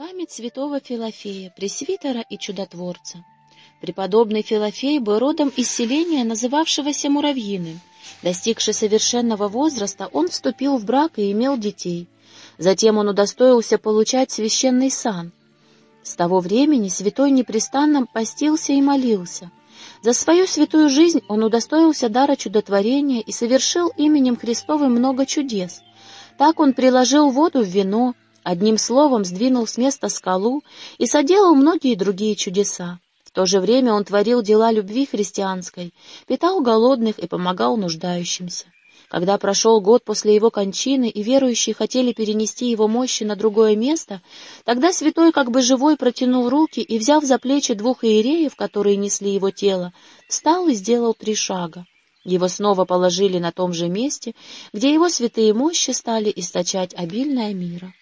Память святого Филофея, пресвитера и чудотворца. Преподобный Филофей был родом из селения, называвшегося Муравьиным. Достигший совершенного возраста, он вступил в брак и имел детей. Затем он удостоился получать священный сан. С того времени святой непрестанно постился и молился. За свою святую жизнь он удостоился дара чудотворения и совершил именем Христовым много чудес. Так он приложил воду в вино, Одним словом, сдвинул с места скалу и соделал многие другие чудеса. В то же время он творил дела любви христианской, питал голодных и помогал нуждающимся. Когда прошел год после его кончины, и верующие хотели перенести его мощи на другое место, тогда святой, как бы живой, протянул руки и, взяв за плечи двух иереев, которые несли его тело, встал и сделал три шага. Его снова положили на том же месте, где его святые мощи стали источать обильное мира.